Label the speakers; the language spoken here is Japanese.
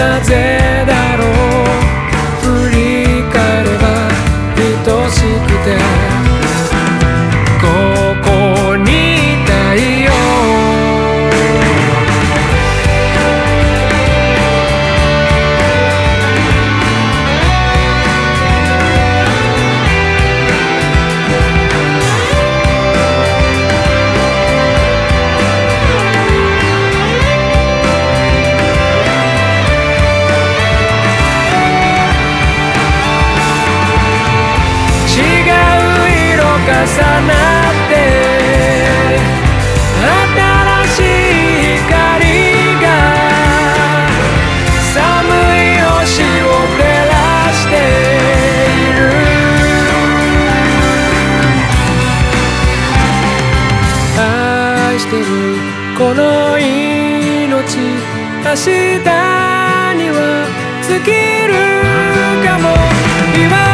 Speaker 1: なぜだろう 愛してるこの命明日には尽きるかも。